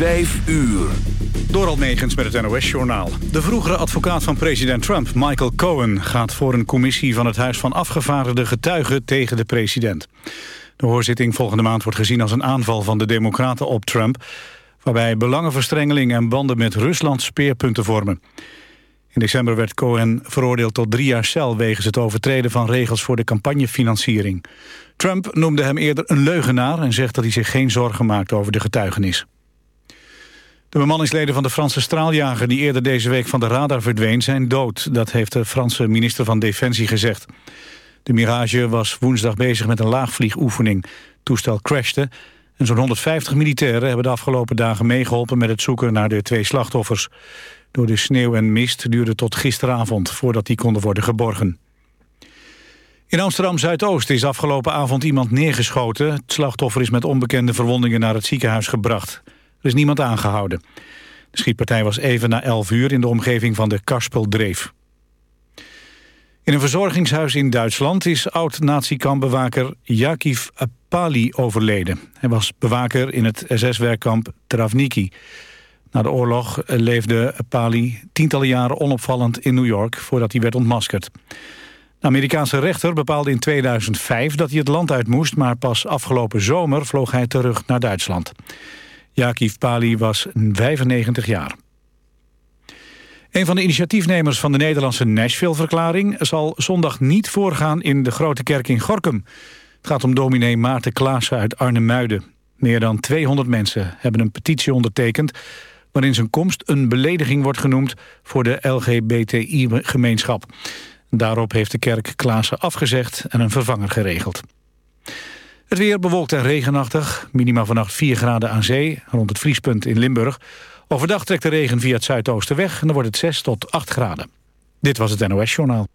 Vijf uur. Door Megens met het NOS-journaal. De vroegere advocaat van president Trump, Michael Cohen... gaat voor een commissie van het Huis van Afgevaardigde getuigen tegen de president. De hoorzitting volgende maand wordt gezien als een aanval van de democraten op Trump... waarbij belangenverstrengeling en banden met Rusland speerpunten vormen. In december werd Cohen veroordeeld tot drie jaar cel... wegens het overtreden van regels voor de campagnefinanciering. Trump noemde hem eerder een leugenaar... en zegt dat hij zich geen zorgen maakt over de getuigenis. De bemanningsleden van de Franse straaljager... die eerder deze week van de radar verdween, zijn dood. Dat heeft de Franse minister van Defensie gezegd. De Mirage was woensdag bezig met een laagvliegoefening. Het toestel crashte en zo'n 150 militairen... hebben de afgelopen dagen meegeholpen met het zoeken naar de twee slachtoffers. Door de sneeuw en mist duurde tot gisteravond... voordat die konden worden geborgen. In Amsterdam-Zuidoost is afgelopen avond iemand neergeschoten. Het slachtoffer is met onbekende verwondingen naar het ziekenhuis gebracht. Er is niemand aangehouden. De schietpartij was even na 11 uur in de omgeving van de Karspeldreef. In een verzorgingshuis in Duitsland is oud-nazi-kampbewaker Jakiv Apali overleden. Hij was bewaker in het SS-werkkamp Travniki. Na de oorlog leefde Apali tientallen jaren onopvallend in New York... voordat hij werd ontmaskerd. De Amerikaanse rechter bepaalde in 2005 dat hij het land uit moest... maar pas afgelopen zomer vloog hij terug naar Duitsland. Jakiv Pali was 95 jaar. Een van de initiatiefnemers van de Nederlandse Nashville-verklaring... zal zondag niet voorgaan in de Grote Kerk in Gorkum. Het gaat om dominee Maarten Klaassen uit Arnhem-Muiden. Meer dan 200 mensen hebben een petitie ondertekend... waarin zijn komst een belediging wordt genoemd voor de LGBTI-gemeenschap. Daarop heeft de kerk Klaassen afgezegd en een vervanger geregeld. Het weer bewolkt en regenachtig. Minima vannacht 4 graden aan zee, rond het vriespunt in Limburg. Overdag trekt de regen via het zuidoosten weg en dan wordt het 6 tot 8 graden. Dit was het NOS Journaal.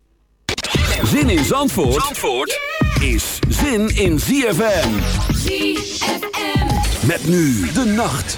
Zin in Zandvoort, Zandvoort is zin in ZFM. ZFM. Met nu de nacht.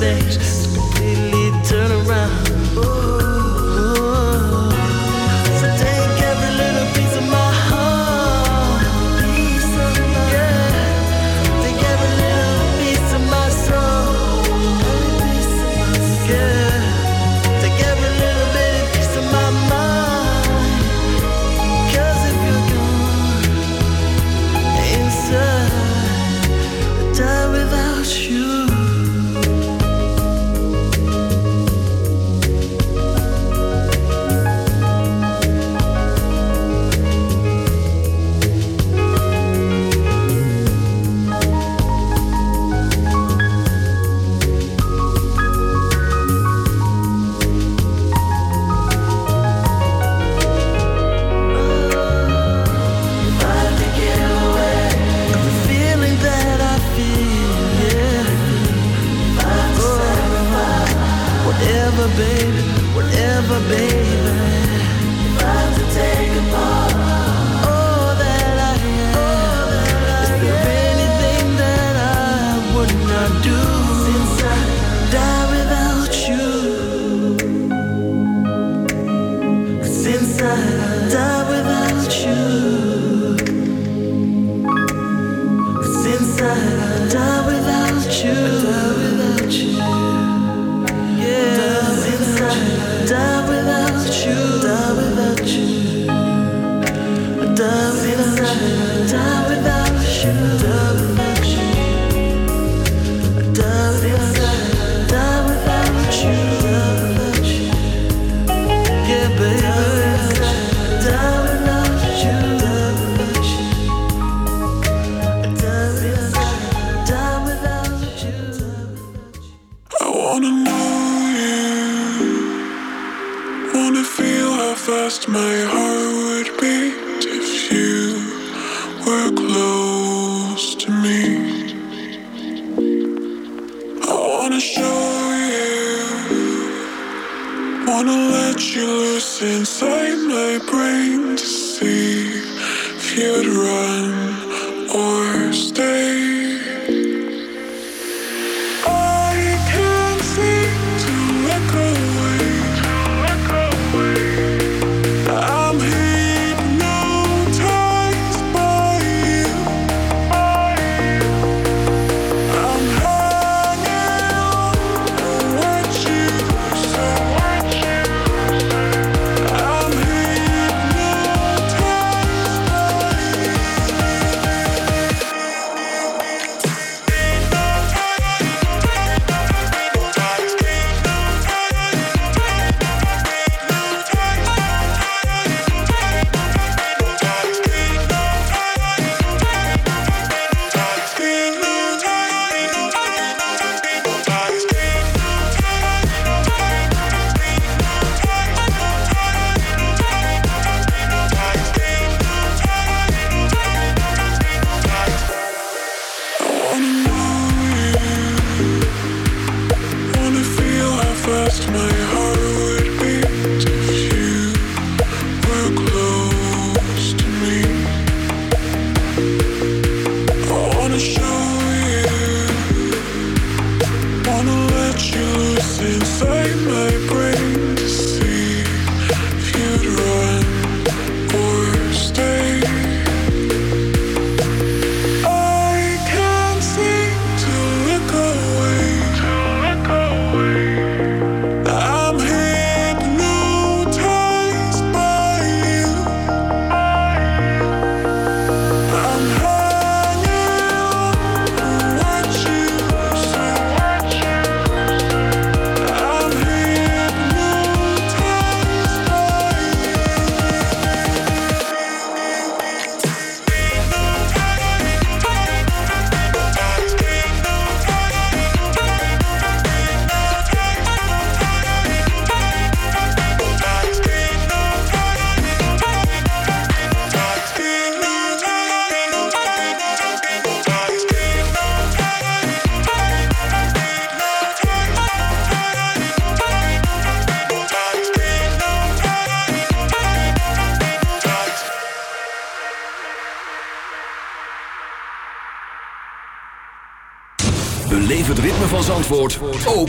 things.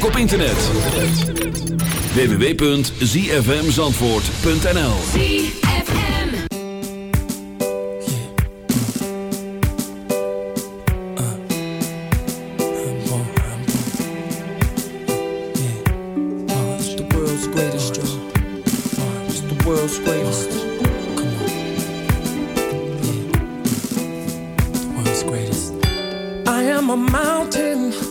Ook op internet. www.zfmzandvoort.nl. I am a mountain.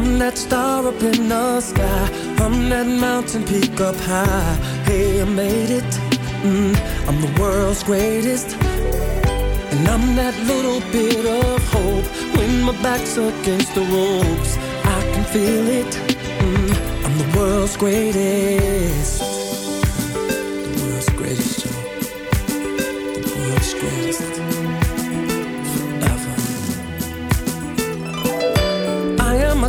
I'm that star up in the sky, I'm that mountain peak up high. Hey, I made it. Mm, I'm the world's greatest. And I'm that little bit of hope when my back's against the ropes. I can feel it. Mm, I'm the world's greatest.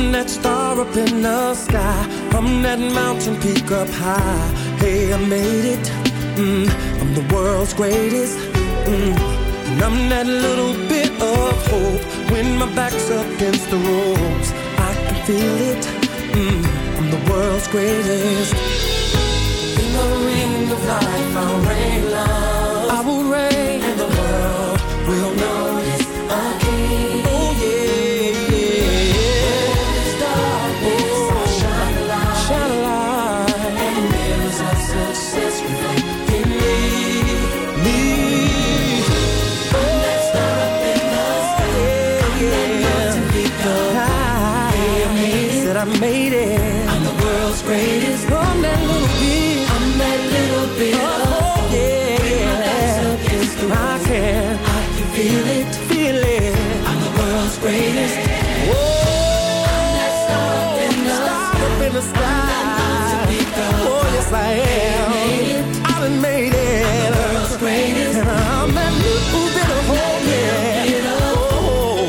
That star up in the sky. I'm that mountain peak up high. Hey, I made it. Mm, I'm the world's greatest. Mm, and I'm that little bit of hope when my back's up against the ropes. I can feel it. Mm, I'm the world's greatest. Yes, I am. I done made it. I'm world's greatest. And I'm that little bit of hope. Yeah. Oh,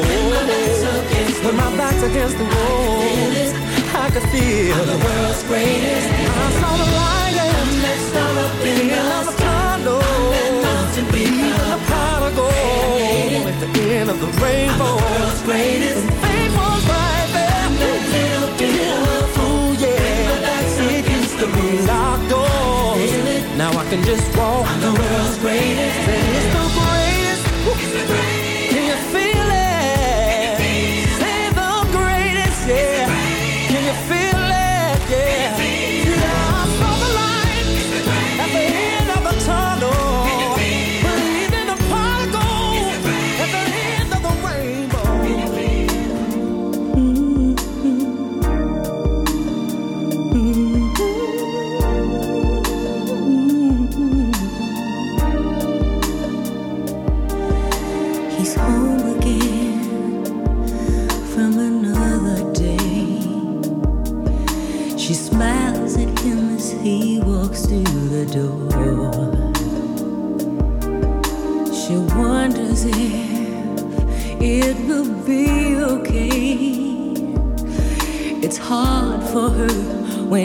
when my back's against the wall, I can feel I'm the world's greatest. I saw the light and that star up in the tunnel. Even the prodigal at the end of the rainbow. I'm the world's greatest. And faith was right there. Now I can just walk. I'm the world's greatest.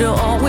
do all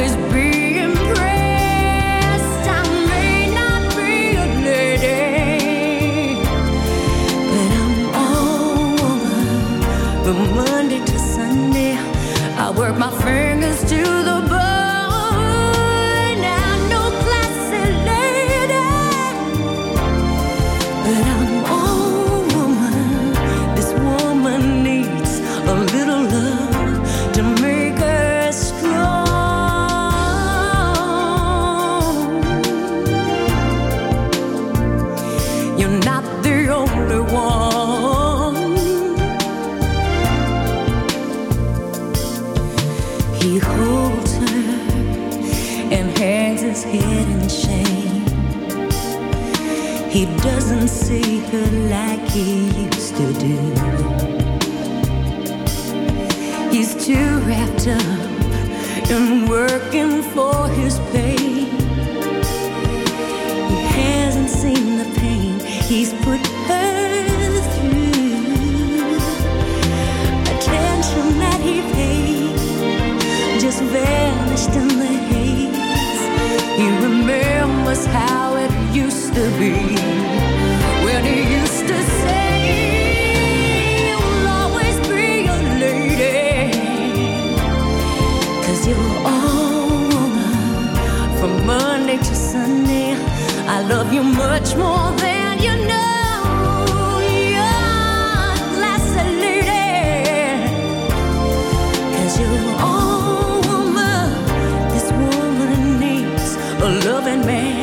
and man.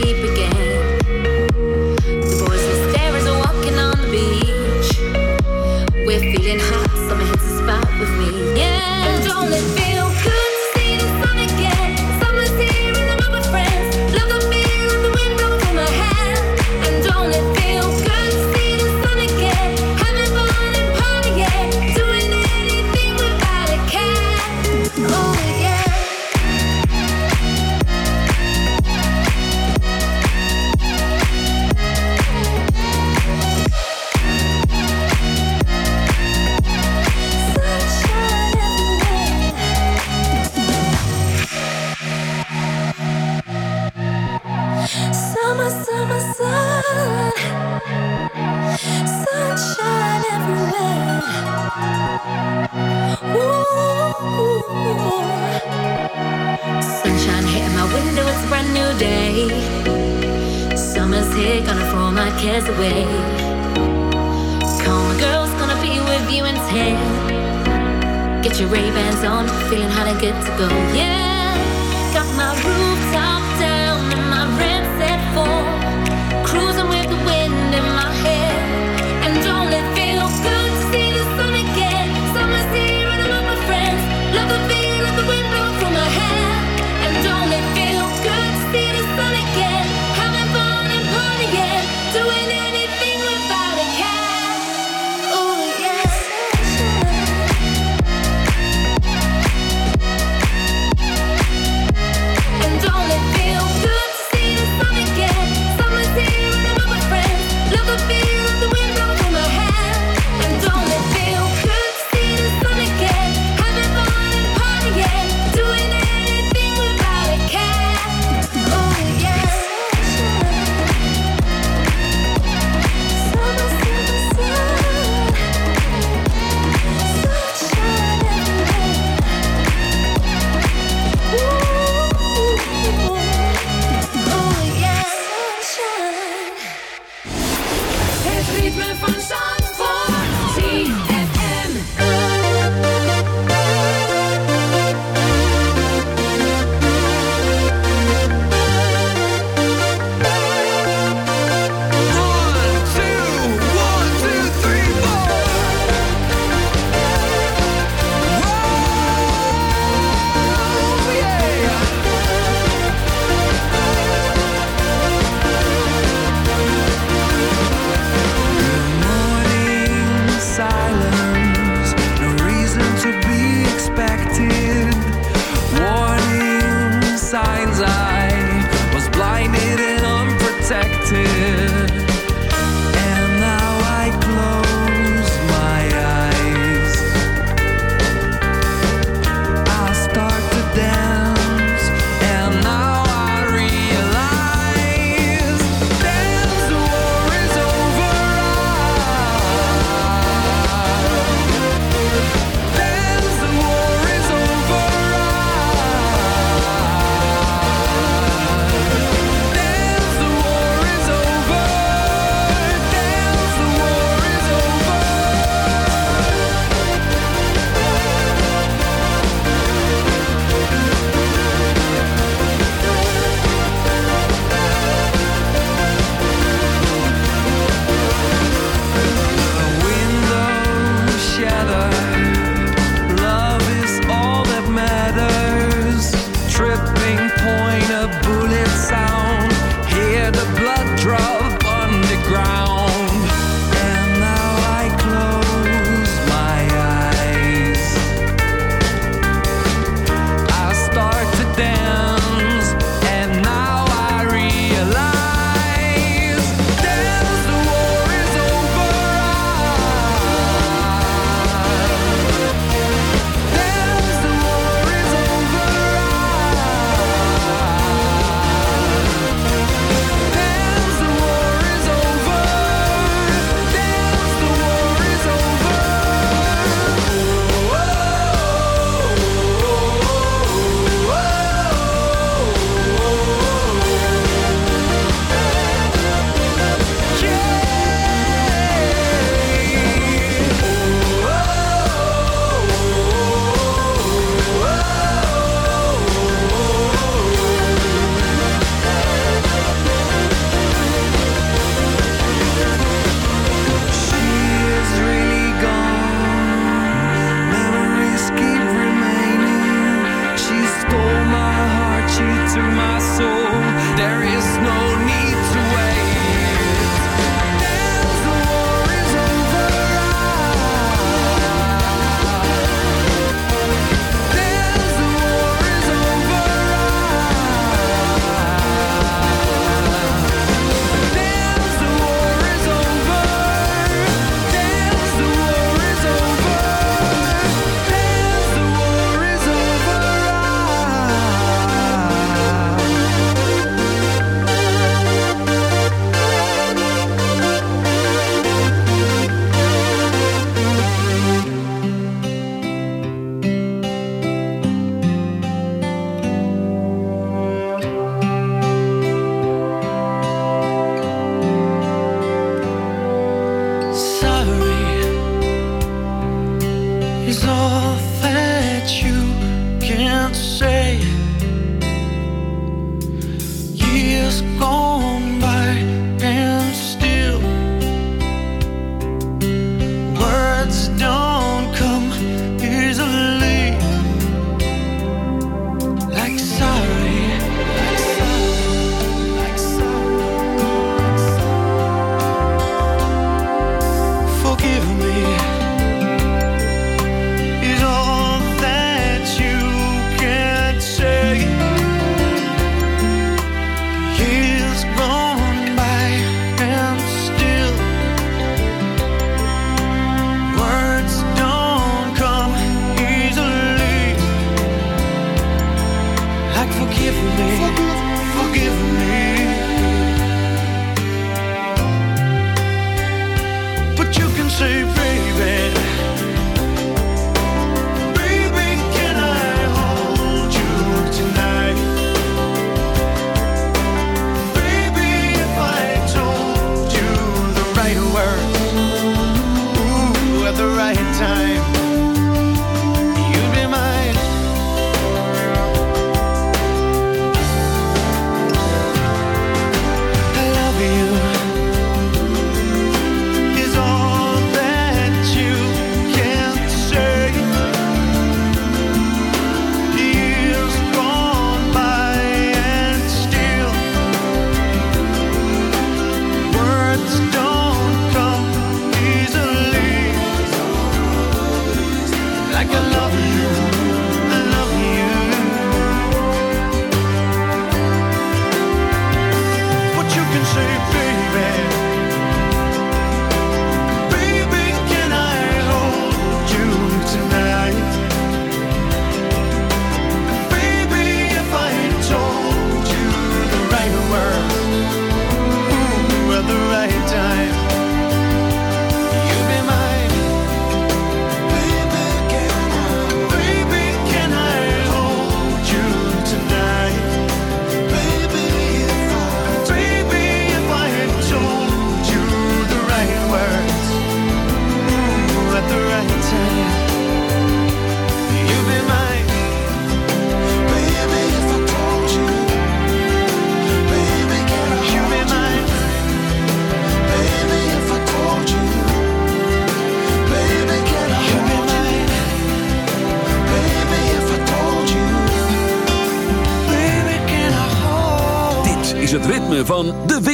baby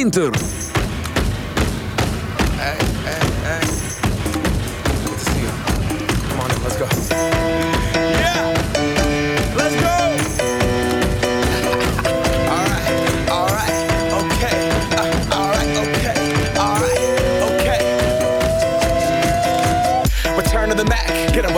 winter.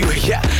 you. Yeah,